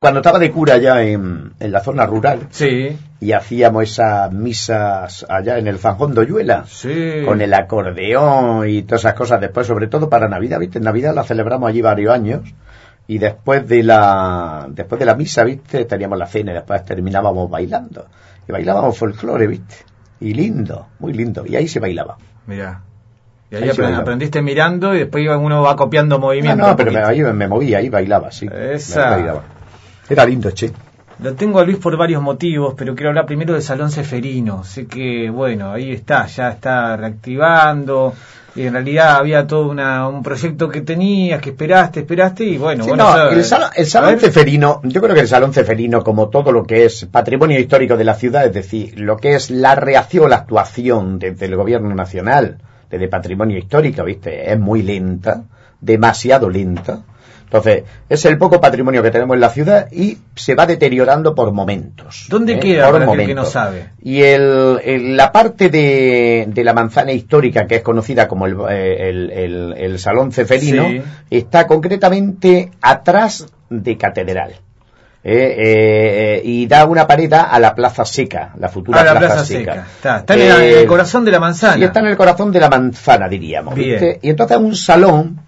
Cuando estaba de cura allá en, en la zona rural Sí, y hacíamos esas misas allá en el Zanjón de Oyuela, sí. con el acordeón y todas esas cosas, después sobre todo para Navidad, ¿viste? En Navidad la celebramos allí varios años y después de la después de la misa, ¿viste? Teníamos la cena y después terminábamos bailando. Y bailábamos folclore, ¿viste? Y lindo, muy lindo. Y ahí se bailaba. Mirá. Y Ahí aprendiste mirando y después uno va copiando No, movimientos. no, un pero ahí me movía, ahí bailaba, sí. Esa. Me bailaba. Era lindo, che. Lo tengo a Luis por varios motivos, pero quiero hablar primero del Salón Seferino. Sé que, bueno, ahí está, ya está reactivando. Y en realidad había todo una, un proyecto que tenías, que esperaste, esperaste, y bueno, Sí, bueno. no, el, salón, el salón ceferino, yo creo que el salón ceferino, como todo lo que es patrimonio histórico de la ciudad, es decir, lo que es la reacción, la actuación desde el gobierno nacional, desde patrimonio histórico, viste, es muy lenta, demasiado lenta. Entonces, es el poco patrimonio que tenemos en la ciudad y se va deteriorando por momentos. ¿Dónde ¿eh? queda Por aquel que momentos. no sabe? Y el, el- la parte de, de la manzana histórica, que es conocida como el, eh, el- Salón Ceferino, Sí. está concretamente atrás de Catedral. Eh, eh, y da una pared a la Plaza Seca, la futura Ah, la Plaza, Plaza Seca. Seca. Está, está en, el, corazón de la manzana. y está en el corazón de la manzana, diríamos. Bien. ¿viste? Y entonces un salón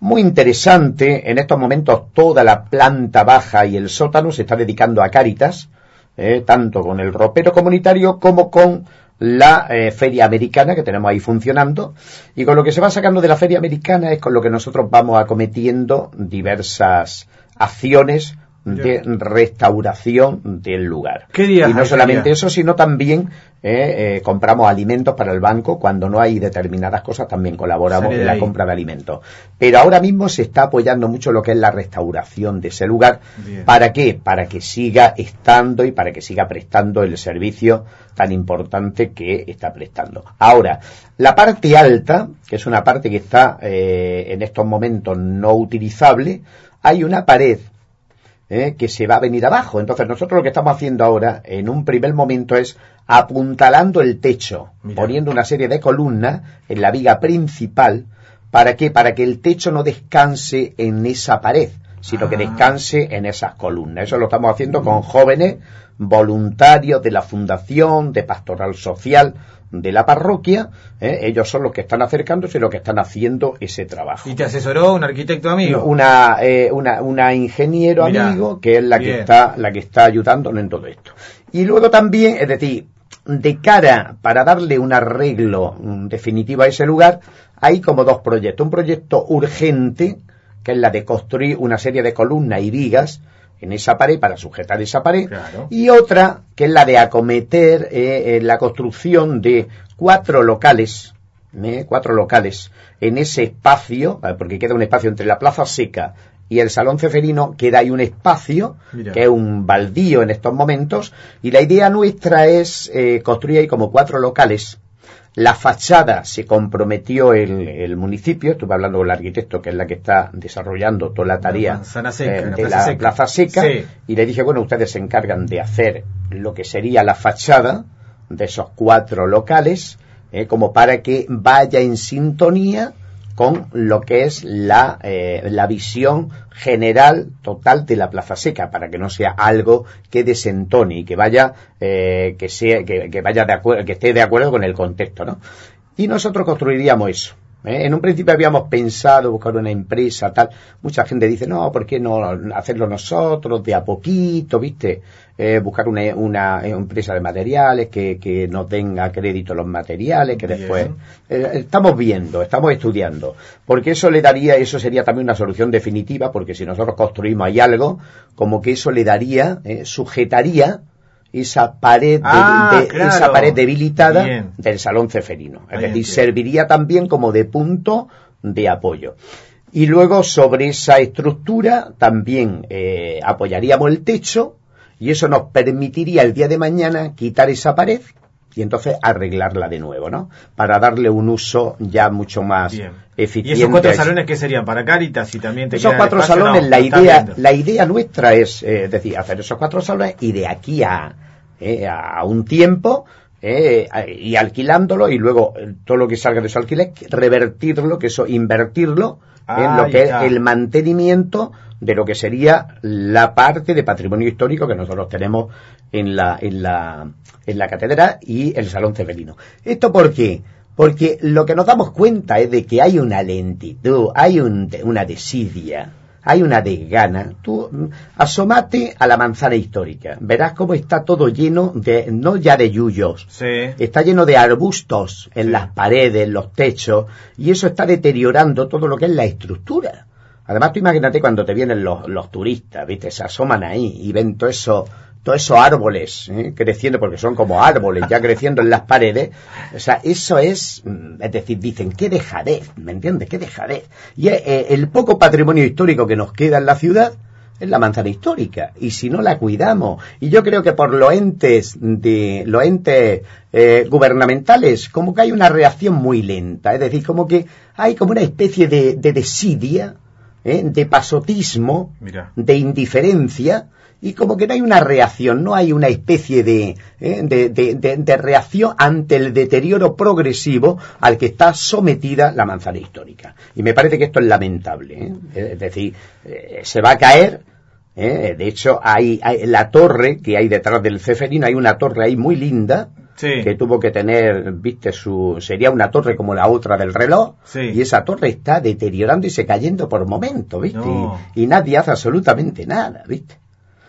muy interesante. En estos momentos toda la planta baja y el sótano se está dedicando a Cáritas, eh, tanto con el ropero comunitario como con la eh, feria americana que tenemos ahí funcionando. Y con lo que se va sacando de la feria americana es con lo que nosotros vamos acometiendo diversas acciones de restauración del lugar. ¿Qué días y no solamente eso, sino también eh, eh, compramos alimentos para el banco. Cuando no hay determinadas cosas, también colaboramos en la ahí. compra de alimentos. Pero ahora mismo se está apoyando mucho lo que es la restauración de ese lugar. Bien. ¿Para qué? Para que siga estando y para que siga prestando el servicio tan importante que está prestando. Ahora, la parte alta, que es una parte que está eh, en estos momentos no utilizable, hay una pared ¿eh? que se va a venir abajo. Entonces nosotros lo que estamos haciendo ahora, en un primer momento, es apuntalando el techo, Mira. poniendo una serie de columnas en la viga principal. ¿Para qué? Para que el techo no descanse en esa pared, sino que Ah. descanse en esas columnas. Eso lo estamos haciendo con jóvenes voluntarios de la Fundación, de Pastoral Social, de la parroquia. ¿eh? Ellos son los que están acercándose y los que están haciendo ese trabajo ¿Y te asesoró un arquitecto amigo? una, eh, una, una ingeniero Mirá, amigo que es la que está la que está ayudándonos en todo esto y luego también es decir de cara para darle un arreglo mm, definitivo a ese lugar hay como dos proyectos un proyecto urgente que es la de construir una serie de columnas y vigas en esa pared para sujetar esa pared Claro. y otra que es la de acometer eh, eh, la construcción de cuatro locales ¿eh? cuatro locales en ese espacio, eh, porque queda un espacio entre la Plaza Seca y el Salón Ceferino, queda ahí un espacio Mira. que es un baldío en estos momentos, y la idea nuestra es eh, construir ahí como cuatro locales. La fachada se comprometió el, el municipio, estuve hablando con el arquitecto, que es la que está desarrollando toda la tarea seca, eh, la de Plaza la Seca. Plaza Seca, Sí. y le dije, bueno, ustedes se encargan de hacer lo que sería la fachada de esos cuatro locales, eh, como para que vaya en sintonía con lo que es la, eh, la visión general total de la Plaza Seca, para que no sea algo que desentone y que vaya, eh, que sea, que, vaya de acuerdo, que esté de acuerdo con el contexto, ¿no? Y nosotros construiríamos eso. ¿Eh? En un principio habíamos pensado buscar una empresa, tal. Mucha gente dice, no, ¿por qué no hacerlo nosotros de a poquito, viste? Eh, buscar una, una empresa de materiales que, que nos tenga crédito los materiales, que Bien. después... Eh, estamos viendo, estamos estudiando, porque eso le daría, eso sería también una solución definitiva, porque si nosotros construimos ahí algo, como que eso le daría, eh, sujetaría esa pared, de- Ah, de- claro. esa pared debilitada Bien. del salón ceferino. Es decir, serviría también como de punto de apoyo. Y luego sobre esa estructura también eh, apoyaríamos el techo y eso nos permitiría el día de mañana quitar esa pared y entonces arreglarla de nuevo, ¿no? Para darle un uso ya mucho más Bien. eficiente. ¿Y esos cuatro salones qué serían? ¿Para Cáritas y también te Esos cuatro espacio? salones, No, la idea, la idea nuestra es, eh, es decir, hacer esos cuatro salones y de aquí a, eh, a un tiempo eh, y alquilándolo y luego eh, todo lo que salga de su alquiler, revertirlo, que eso, invertirlo en lo que está. es el mantenimiento de lo que sería la parte de patrimonio histórico que nosotros tenemos en la, en la, en la catedral y el Salón Ceferino. ¿Esto por qué? Porque lo que nos damos cuenta es de que hay una lentitud, hay una desidia, hay una desgana. Tú mm, asomate a la manzana histórica, verás cómo está todo lleno de, no ya de yuyos, está lleno de arbustos en las paredes, en los techos, y eso está deteriorando todo lo que es la estructura. Además, tú imagínate cuando te vienen los, los turistas, ¿viste? Se asoman ahí y ven todo eso, todos esos árboles ¿eh? creciendo, porque son como árboles ya creciendo en las paredes, o sea, eso es, mm, es decir, dicen, qué dejadez, ¿me entiendes? Qué dejadez. Y eh, el poco patrimonio histórico que nos queda en la ciudad es la manzana histórica, y si no la cuidamos, y yo creo que por los entes de los entes eh, gubernamentales, como que hay una reacción muy lenta, es decir, como que hay como una especie de, de desidia, de pasotismo, de indiferencia, y como que no hay una reacción, no hay una especie de, ¿eh? de, reacción ante el deterioro progresivo al que está sometida la manzana histórica. Y me parece que esto es lamentable. ¿eh? Es decir, eh, se va a caer. De hecho, hay, la torre que hay detrás del Ceferino, hay una torre ahí muy linda, que tuvo que tener, viste, su, sería una torre como la otra del reloj, y esa torre está deteriorando y se cayendo por momentos, viste, y, nadie hace absolutamente nada, viste.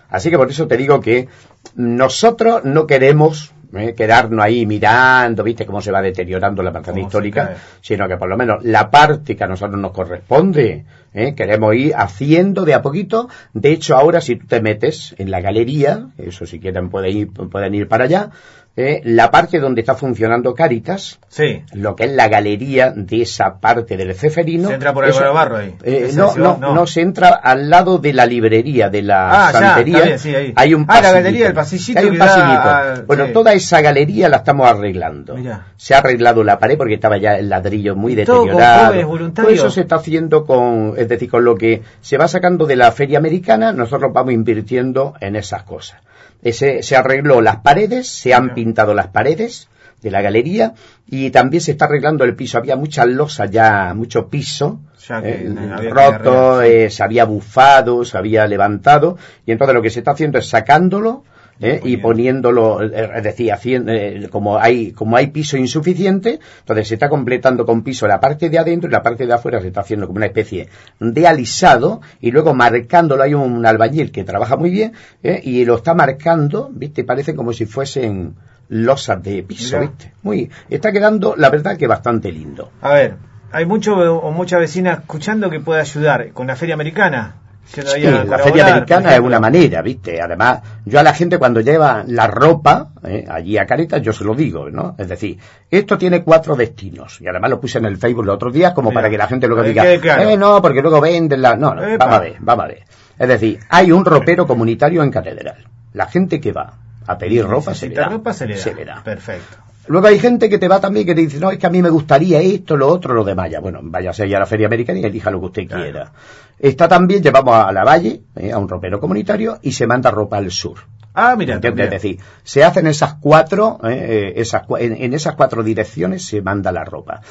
Así que por eso te digo que nosotros no queremos eh, quedarnos ahí mirando, viste cómo se va deteriorando la manzana histórica, sino que por lo menos la parte que a nosotros nos corresponde, eh, queremos ir haciendo de a poquito. De hecho, ahora si tú te metes en la galería, eso si quieren pueden ir, pueden ir para allá, eh, la parte donde está funcionando Caritas, sí. lo que es la galería de esa parte del Ceferino. ¿Se entra por el barro ahí? Eh, no, no, no, se entra al lado de la librería, de la ah, santería. sí, ahí. Hay un Ah, la galería, el pasillito. Hay un pasillito. bueno, toda esa galería la estamos arreglando. Se ha arreglado la pared porque estaba ya el ladrillo muy deteriorado. Todo eso se está haciendo con, es decir, con lo que se va sacando de la feria americana, nosotros vamos invirtiendo en esas cosas. Ese, se arregló las paredes, se han pintado las paredes de la galería y también se está arreglando el piso. Había mucha losa ya, mucho piso eh, roto, eh, se había bufado, se había levantado y entonces lo que se está haciendo es sacándolo ¿eh? y poniéndolo, eh, es decir, haciendo, eh, como hay como hay piso insuficiente, entonces se está completando con piso la parte de adentro y la parte de afuera se está haciendo como una especie de alisado y luego marcándolo. Hay un albañil que trabaja muy bien y lo está marcando, viste, parece como si fuesen losas de piso, viste, muy, está quedando la verdad que bastante lindo. A ver, hay mucho o mucha vecina escuchando que puede ayudar con la feria americana. Sí, la feria americana es una manera, ¿viste? Además, yo a la gente cuando lleva la ropa eh, allí a Caritas, yo se lo digo, ¿no? Es decir, esto tiene cuatro destinos. Y además lo puse en el Facebook los otros días como para que la gente luego diga, eh, no, porque luego venden la... No, no, vamos a ver, vamos a ver. Es decir, hay un ropero comunitario en Catedral. La gente que va a pedir ropa se le, da, ropa se le da. Perfecto. Luego hay gente que te va también que te dice, no, es que a mí me gustaría esto, lo otro, lo de Maya. Bueno, váyase allá a la Feria Americana y elija lo que usted quiera. Está también, llevamos a la Valle, eh, a un ropero comunitario, y se manda ropa al sur. Ah, mira. Es decir, se hacen esas cuatro, eh, eh, esas, en, esas cuatro direcciones se manda la ropa.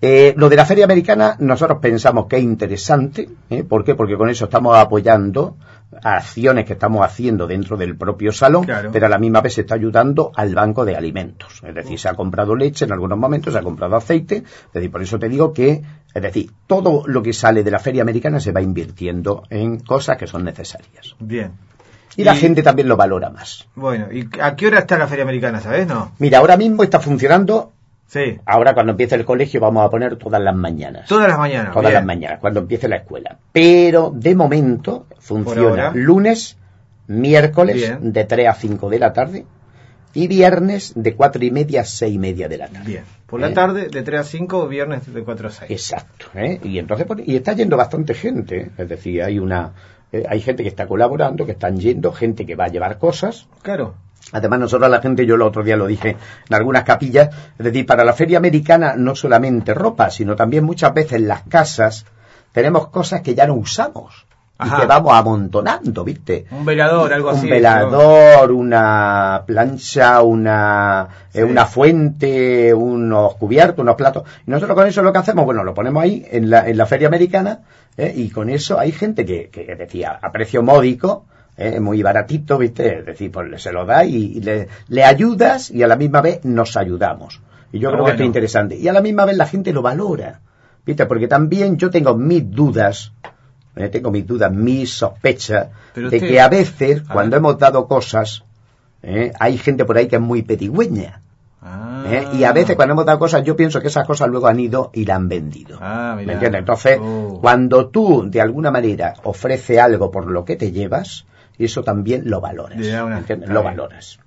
lo de la feria americana nosotros pensamos que es interesante, ¿por qué? Porque con eso estamos apoyando acciones que estamos haciendo dentro del propio salón, pero a la misma vez se está ayudando al banco de alimentos. Es decir, se ha comprado leche en algunos momentos, se ha comprado aceite, es decir, por eso te digo que, es decir, todo lo que sale de la feria americana se va invirtiendo en cosas que son necesarias. Bien. Y, la gente también lo valora más. Bueno, ¿y a qué hora está la feria americana, sabes, no? Mira, ahora mismo está funcionando Sí. Ahora cuando empiece el colegio vamos a poner todas las mañanas. Todas las mañanas. Todas las mañanas, cuando empiece la escuela. Pero de momento funciona lunes, miércoles de 3 a 5 de la tarde y viernes de 4 y media a 6 y media de la tarde. Bien. Por la ¿Eh? tarde de 3 a 5, viernes de 4 a 6. Exacto. ¿eh? Y entonces y está yendo bastante gente. Es decir, hay una eh, hay gente que está colaborando, que están yendo, gente que va a llevar cosas. Claro. Además, nosotros la gente, yo el otro día lo dije en algunas capillas, es decir, para la feria americana no solamente ropa, sino también muchas veces las casas tenemos cosas que ya no usamos. y que vamos amontonando, ¿viste? Un velador, algo así. Un velador, una plancha, una, eh, una fuente, unos cubiertos, unos platos. Y nosotros con eso lo que hacemos, bueno, lo ponemos ahí en la, en la feria americana, ¿eh? y con eso hay gente que, que decía, a precio módico, ¿eh? muy baratito, ¿viste? Es decir, pues se lo da y, le, le, ayudas y a la misma vez nos ayudamos. Y yo creo que esto es interesante. Y a la misma vez la gente lo valora, ¿viste? Porque también yo tengo mis dudas eh, tengo mis dudas, mis sospechas de que a veces, cuando hemos dado cosas, eh, hay gente por ahí que es muy petigüeña. Ah. Eh, y a veces cuando hemos dado cosas, yo pienso que esas cosas luego han ido y la han vendido. Ah, ¿Me entiendes? Entonces, oh. cuando tú de alguna manera ofreces algo por lo que te llevas, eso también lo valoras. Lo valoras.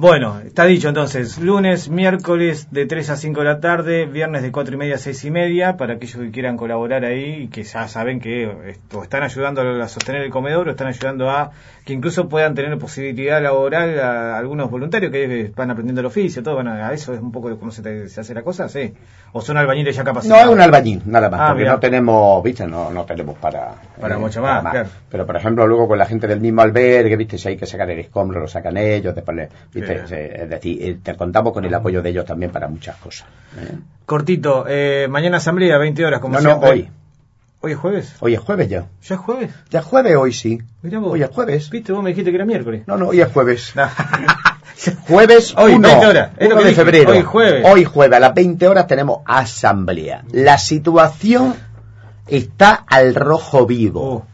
Bueno, está dicho entonces, lunes, miércoles de 3 a 5 de la tarde, viernes de 4 y media a 6 y media, para aquellos que quieran colaborar ahí y que ya saben que esto, están ayudando a sostener el comedor o están ayudando a que incluso puedan tener posibilidad laboral a algunos voluntarios que van aprendiendo el oficio, todo, bueno, a eso es un poco cómo se, hace la cosa, sí. O son albañiles ya capacitados. No, es un albañil, nada más, ah, porque no tenemos, viste, no, no tenemos para... Para eh, mucho más, Claro. Pero, por ejemplo, luego con la gente del mismo albergue, viste, si hay que sacar el escombro, lo sacan ellos, después, viste, es decir, eh, te contamos con el apoyo de ellos también para muchas cosas. ¿eh? Cortito, eh, mañana asamblea, 20 horas, como no, No, hoy. ¿Hoy es jueves? Hoy es jueves ya. ¿Ya es jueves? Ya es jueves hoy, sí. Hoy es jueves. ¿Viste? Vos me dijiste que era miércoles. No, no, hoy es jueves. jueves hoy, 1, 20 horas. de febrero. Hoy jueves. Hoy jueves, a las 20 horas tenemos asamblea. La situación está al rojo vivo. Oh.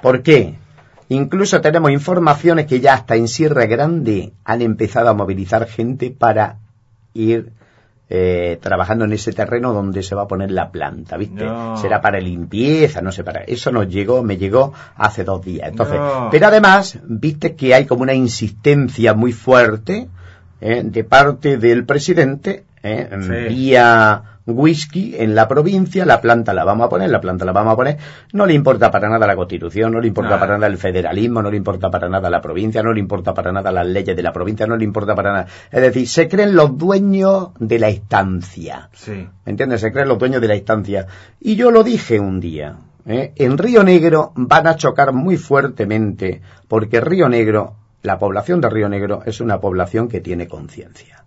¿Por qué? Incluso tenemos informaciones que ya hasta en Sierra Grande han empezado a movilizar gente para ir eh, trabajando en ese terreno donde se va a poner la planta, ¿viste? Será para limpieza, no sé para. Eso nos llegó, me llegó hace dos días. Entonces, pero además, viste que hay como una insistencia muy fuerte eh, de parte del presidente eh, vía whisky en la provincia, la planta la vamos a poner, la planta la vamos a poner, no le importa para nada la constitución, no le importa para nada el federalismo, no le importa para nada la provincia, no le importa para nada las leyes de la provincia, no le importa para nada. Es decir, se creen los dueños de la estancia. Sí. ¿Me entiendes? Se creen los dueños de la estancia. Y yo lo dije un día. ¿eh? En Río Negro van a chocar muy fuertemente porque Río Negro, la población de Río Negro es una población que tiene conciencia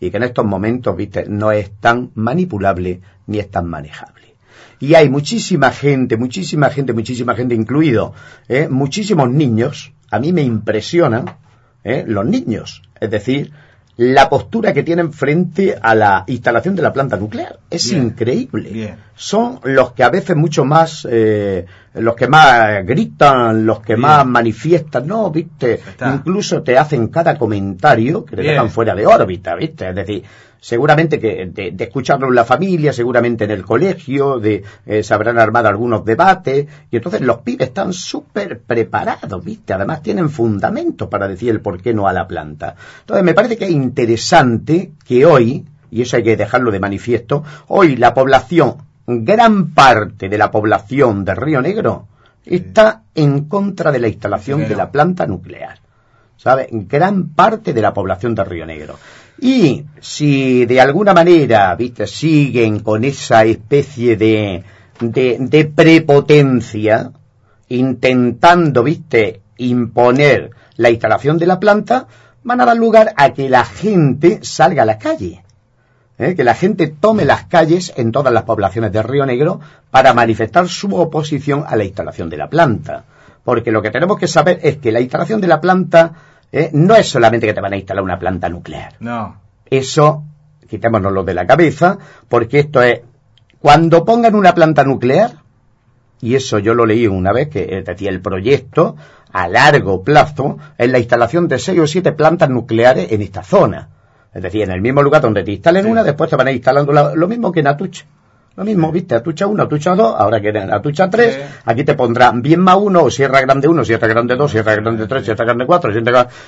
y que en estos momentos, viste, no es tan manipulable ni es tan manejable. Y hay muchísima gente, muchísima gente, muchísima gente, incluido ¿eh? muchísimos niños, a mí me impresionan ¿eh? los niños, es decir, la postura que tienen frente a la instalación de la planta nuclear. Es increíble. Son los que a veces mucho más, eh, los que más gritan, los que más manifiestan, no, viste, incluso te hacen cada comentario que te dejan fuera de órbita, viste, es decir, seguramente que de, escucharlo en la familia, seguramente en el colegio, de eh, se habrán armado algunos debates, y entonces los pibes están súper preparados, ¿viste? Además tienen fundamentos para decir el por qué no a la planta. Entonces me parece que es interesante que hoy, y eso hay que dejarlo de manifiesto, hoy la población, gran parte de la población de Río Negro, está en contra de la instalación de la planta nuclear. ¿Sabe? Gran parte de la población de Río Negro. Y si de alguna manera, viste, siguen con esa especie de, de, prepotencia, intentando, viste, imponer la instalación de la planta, van a dar lugar a que la gente salga a la calle. ¿eh? Que la gente tome las calles en todas las poblaciones de Río Negro para manifestar su oposición a la instalación de la planta. Porque lo que tenemos que saber es que la instalación de la planta ¿eh? no es solamente que te van a instalar una planta nuclear. No. Eso, quitémonoslo de la cabeza, porque esto es, cuando pongan una planta nuclear, y eso yo lo leí una vez, que decía el proyecto a largo plazo es la instalación de seis o siete plantas nucleares en esta zona. Es decir, en el mismo lugar donde te instalen una, después te van a ir instalando lo mismo que en Atucha. Lo mismo, viste, Atucha 1, Atucha 2, ahora quieren Atucha 3, aquí te pondrán bien más 1, Sierra Grande 1, Sierra Grande 2, Sierra Grande 3, Sierra Grande 4,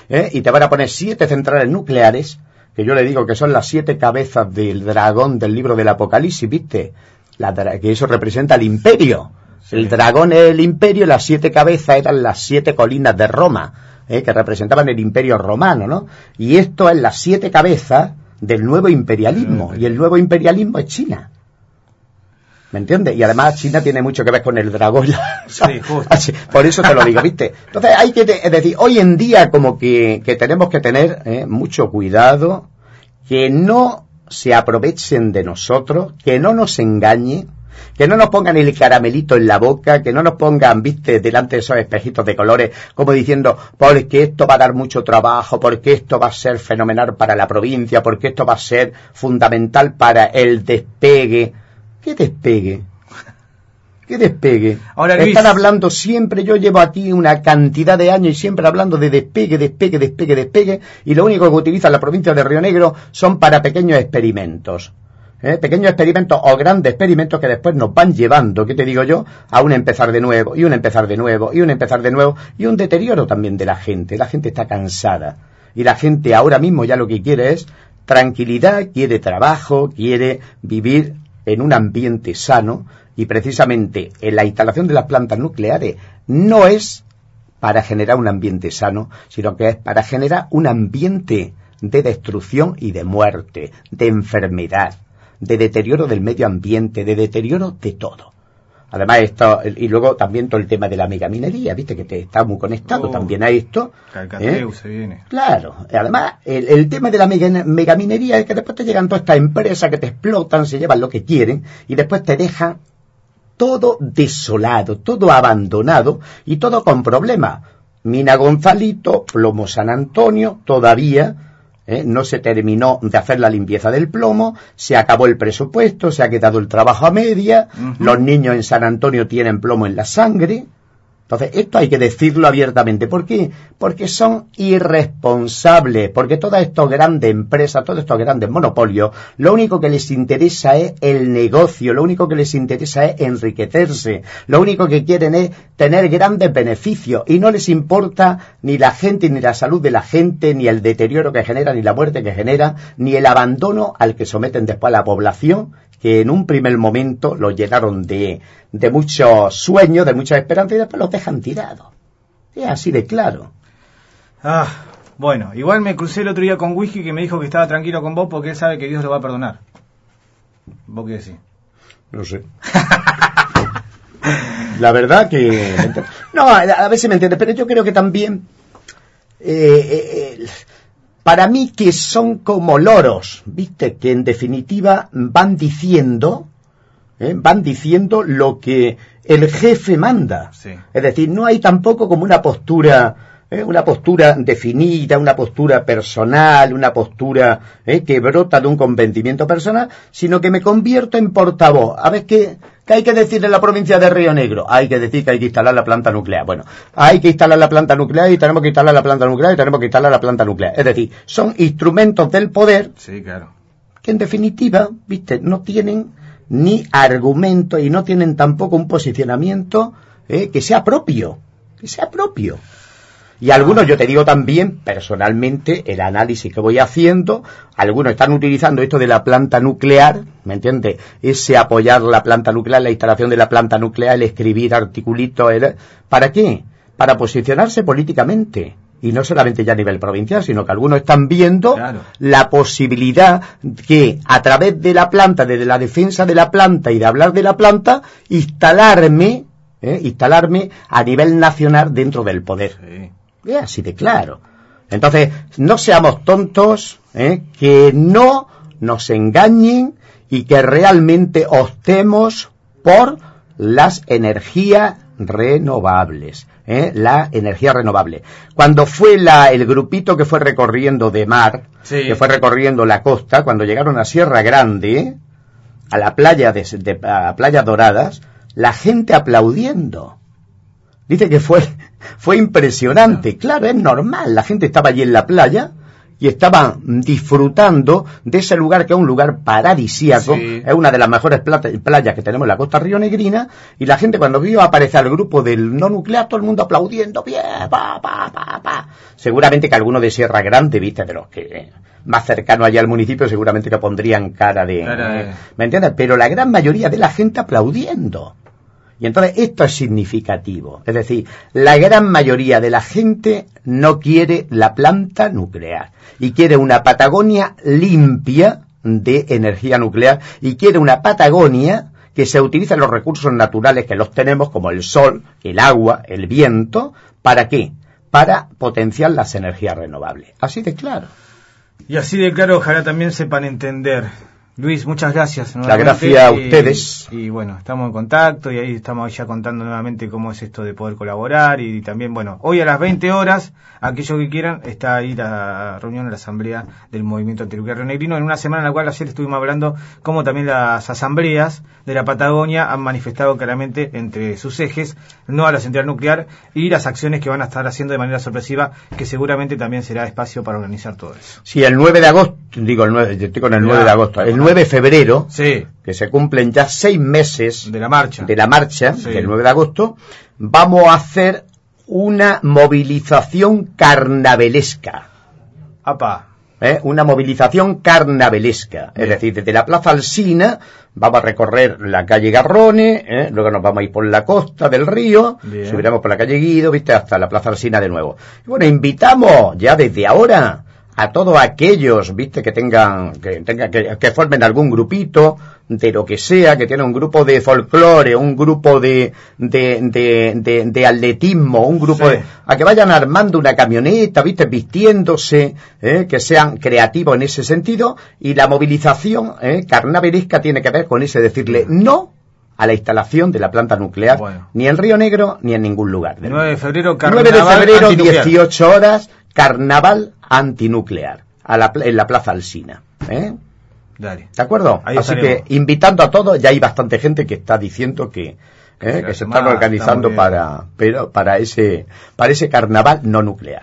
¿eh? y te van a poner siete centrales nucleares, que yo le digo que son las siete cabezas del dragón del libro del Apocalipsis, viste, la, que eso representa el imperio. El dragón es el imperio y las siete cabezas eran las siete colinas de Roma, ¿eh? que representaban el imperio romano, ¿no? Y esto es las siete cabezas del nuevo imperialismo, y el nuevo imperialismo es China. ¿Me entiendes? Y además China tiene mucho que ver con el dragón. Sí, justo. Por eso te lo digo, ¿viste? Entonces hay que, es decir, hoy en día como que, que tenemos que tener eh, mucho cuidado, que no se aprovechen de nosotros, que no nos engañen, que no nos pongan el caramelito en la boca, que no nos pongan, viste, delante de esos espejitos de colores, como diciendo, porque esto va a dar mucho trabajo, porque esto va a ser fenomenal para la provincia, porque esto va a ser fundamental para el despegue. ¿Qué despegue? ¿Qué despegue? Ahora, Luis- Están hablando siempre, yo llevo aquí una cantidad de años y siempre hablando de despegue, despegue, despegue, despegue, y lo único que utiliza la provincia de Río Negro son para pequeños experimentos. ¿Eh? Pequeños experimentos o grandes experimentos que después nos van llevando, ¿qué te digo yo? A un empezar de nuevo, y un empezar de nuevo, y un empezar de nuevo, y un deterioro también de la gente. La gente está cansada. Y la gente ahora mismo ya lo que quiere es tranquilidad, quiere trabajo, quiere vivir en un ambiente sano y precisamente en la instalación de las plantas nucleares no es para generar un ambiente sano, sino que es para generar un ambiente de destrucción y de muerte, de enfermedad, de deterioro del medio ambiente, de deterioro de todo. Además, esto, y luego también todo el tema de la megaminería, viste que te está muy conectado Oh. también a esto. Calcatreu ¿eh? se viene. Claro, además el, el tema de la mega- megaminería es que después te llegan todas estas empresas que te explotan, se llevan lo que quieren y después te dejan todo desolado, todo abandonado y todo con problemas. Mina Gonzalito, Plomo San Antonio, todavía ¿eh? no se terminó de hacer la limpieza del plomo, se acabó el presupuesto, se ha quedado el trabajo a media, los niños en San Antonio tienen plomo en la sangre. Entonces, esto hay que decirlo abiertamente. ¿Por qué? Porque son irresponsables, porque todas estas grandes empresas, todos estos grandes monopolios, lo único que les interesa es el negocio, lo único que les interesa es enriquecerse, lo único que quieren es tener grandes beneficios y no les importa ni la gente, ni la salud de la gente, ni el deterioro que genera, ni la muerte que genera, ni el abandono al que someten después a la población que en un primer momento los llenaron de, de muchos sueños, de muchas esperanzas y después los dejan tirados. Es así de claro. Ah, bueno, igual me crucé el otro día con Whisky que me dijo que estaba tranquilo con vos porque él sabe que Dios lo va a perdonar. ¿Vos qué decís? No sé. La verdad que... No, a veces me entiendes, pero yo creo que también... eh, eh, eh, para mí que son como loros, ¿viste? Que en definitiva van diciendo, ¿eh? van diciendo lo que el jefe manda. Sí. Es decir, no hay tampoco como una postura, ¿eh? una postura definida, una postura personal, una postura ¿eh? que brota de un convencimiento personal, sino que me convierto en portavoz. A ver qué, qué hay que decir en la provincia de Río Negro. Hay que decir que hay que instalar la planta nuclear. Bueno, hay que instalar la planta nuclear y tenemos que instalar la planta nuclear y tenemos que instalar la planta nuclear. Es decir, son instrumentos del poder Sí, claro. que en definitiva, viste, no tienen ni argumento y no tienen tampoco un posicionamiento eh, que sea propio, que sea propio. Y algunos, yo te digo también, personalmente, el análisis que voy haciendo, algunos están utilizando esto de la planta nuclear, ¿me entiendes? Ese apoyar la planta nuclear, la instalación de la planta nuclear, el escribir articulitos, el- ¿para qué? Para posicionarse políticamente. Y no solamente ya a nivel provincial, sino que algunos están viendo Claro. la posibilidad que a través de la planta, desde la defensa de la planta y de hablar de la planta, instalarme, ¿eh? instalarme a nivel nacional dentro del poder. Sí. Es así de claro. Entonces, no seamos tontos, ¿eh? que no nos engañen y que realmente optemos por las energías renovables. ¿eh? La energía renovable. Cuando fue la, el grupito que fue recorriendo de mar, Sí. que fue recorriendo la costa, cuando llegaron a Sierra Grande, a la playa de, de- a playas doradas, la gente aplaudiendo. Dice que fue, fue impresionante. Claro, es normal. La gente estaba allí en la playa y estaba disfrutando de ese lugar que es un lugar paradisíaco. Sí. Es una de las mejores playas que tenemos en la costa rionegrina. Y la gente cuando vio aparecer al grupo del no nuclear, todo el mundo aplaudiendo. Bien, pa, pa, pa, pa. Seguramente que alguno de Sierra Grande, viste, de los que eh, más cercano allá al municipio, seguramente que pondrían cara de... Cara de- ¿Me entiendes? Pero la gran mayoría de la gente aplaudiendo. Y entonces esto es significativo. Es decir, la gran mayoría de la gente no quiere la planta nuclear y quiere una Patagonia limpia de energía nuclear y quiere una Patagonia que se utilicen los recursos naturales que los tenemos, como el sol, el agua, el viento, ¿para qué? Para potenciar las energías renovables. Así de claro. Y así de claro, ojalá también sepan entender Luis, muchas gracias. La gracias a ustedes. Y, bueno, estamos en contacto y ahí estamos ya contando nuevamente cómo es esto de poder colaborar y, también, bueno, hoy a las 20 horas, aquellos que quieran, está ahí la reunión de la Asamblea del Movimiento Antinuclear Negrino, en una semana en la cual ayer estuvimos hablando cómo también las asambleas de la Patagonia han manifestado claramente entre sus ejes no a la central nuclear y las acciones que van a estar haciendo de manera sorpresiva, que seguramente también será espacio para organizar todo eso. Sí, el 9 de agosto, digo el 9, estoy con el 9 de agosto, el 9 de febrero, que se cumplen ya seis meses de la marcha, de la marcha del 9 de agosto, vamos a hacer una movilización carnavalesca. Apa. ¿Eh? una movilización carnavalesca. Es decir, desde la Plaza Alsina vamos a recorrer la calle Garrone, ¿eh? luego nos vamos a ir por la costa del río, subiremos por la calle Guido, ¿viste? hasta la Plaza Alsina de nuevo. Y bueno, invitamos ya desde ahora a todos aquellos, viste, que tengan, que tengan, que, formen algún grupito, de lo que sea, que tienen un grupo de folclore, un grupo de, de, de, atletismo, un grupo de, a que vayan armando una camioneta, viste, vistiéndose, ¿eh? que sean creativos en ese sentido, y la movilización ¿eh? carnavalesca tiene que ver con ese decirle no a la instalación de la planta nuclear, ni en Río Negro ni en ningún lugar. 9 de febrero, carnaval 9 de febrero, 18 horas, carnaval antinuclear a la, en la Plaza Alsina. ¿eh? ¿De acuerdo? Así que invitando a todos, ya hay bastante gente que está diciendo que, ¿eh? que se están organizando para, pero para ese, para ese carnaval no nuclear.